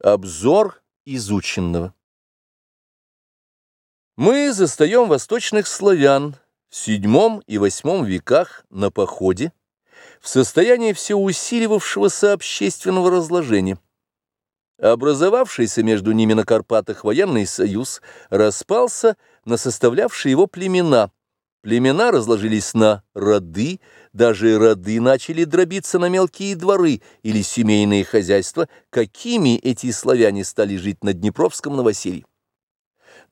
Обзор изученного. Мы застаем восточных славян в VII и VIII веках на походе в состоянии всеусиливавшегося общественного разложения. Образовавшийся между ними на Карпатах военный союз распался на составлявшие его племена – Племена разложились на роды, даже роды начали дробиться на мелкие дворы или семейные хозяйства, какими эти славяне стали жить на Днепровском новоселье.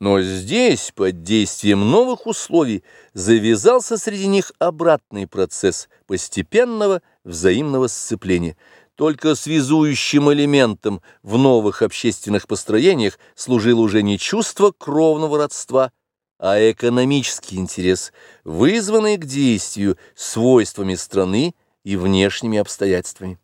Но здесь, под действием новых условий, завязался среди них обратный процесс постепенного взаимного сцепления. Только связующим элементом в новых общественных построениях служило уже не чувство кровного родства, а экономический интерес, вызванный к действию свойствами страны и внешними обстоятельствами.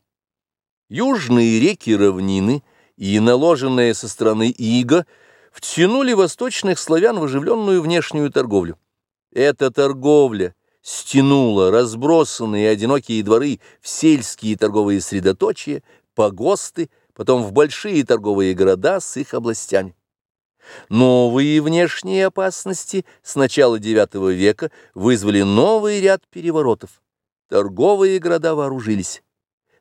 Южные реки равнины и наложенные со стороны иго втянули восточных славян в оживленную внешнюю торговлю. Эта торговля стянула разбросанные одинокие дворы в сельские торговые средоточия, погосты, потом в большие торговые города с их областями. Новые внешние опасности с начала IX века вызвали новый ряд переворотов. Торговые города вооружились.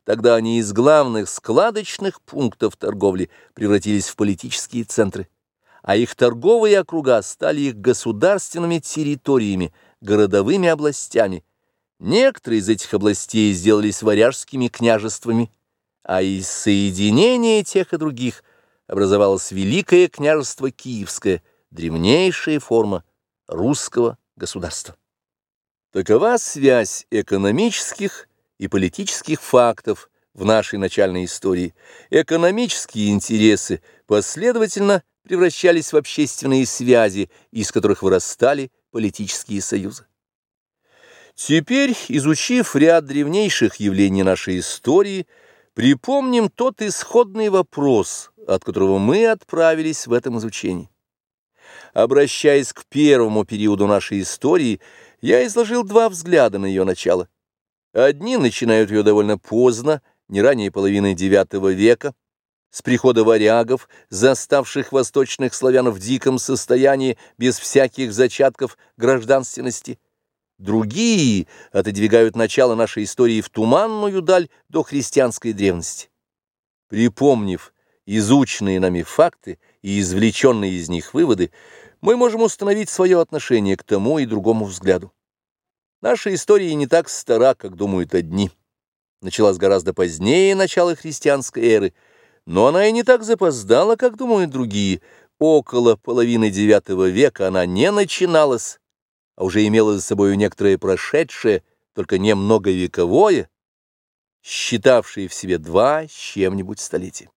Тогда они из главных складочных пунктов торговли превратились в политические центры, а их торговые округа стали их государственными территориями, городовыми областями. Некоторые из этих областей сделались варяжскими княжествами, а из соединения тех и других – образовалось Великое княжество Киевское, древнейшая форма русского государства. Такова связь экономических и политических фактов в нашей начальной истории. Экономические интересы последовательно превращались в общественные связи, из которых вырастали политические союзы. Теперь, изучив ряд древнейших явлений нашей истории, припомним тот исходный вопрос – от которого мы отправились в этом изучении. Обращаясь к первому периоду нашей истории, я изложил два взгляда на ее начало. Одни начинают ее довольно поздно, не ранее половины IX века, с прихода варягов, заставших восточных славян в диком состоянии, без всяких зачатков гражданственности. Другие отодвигают начало нашей истории в туманную даль до христианской древности. Припомнив, изученные нами факты и извлеченные из них выводы, мы можем установить свое отношение к тому и другому взгляду. Наша история не так стара, как думают одни. Началась гораздо позднее начала христианской эры, но она и не так запоздала, как думают другие. Около половины IX века она не начиналась, а уже имела за собой некоторое прошедшее, только не многовековое, считавшее в себе два с чем-нибудь столетия.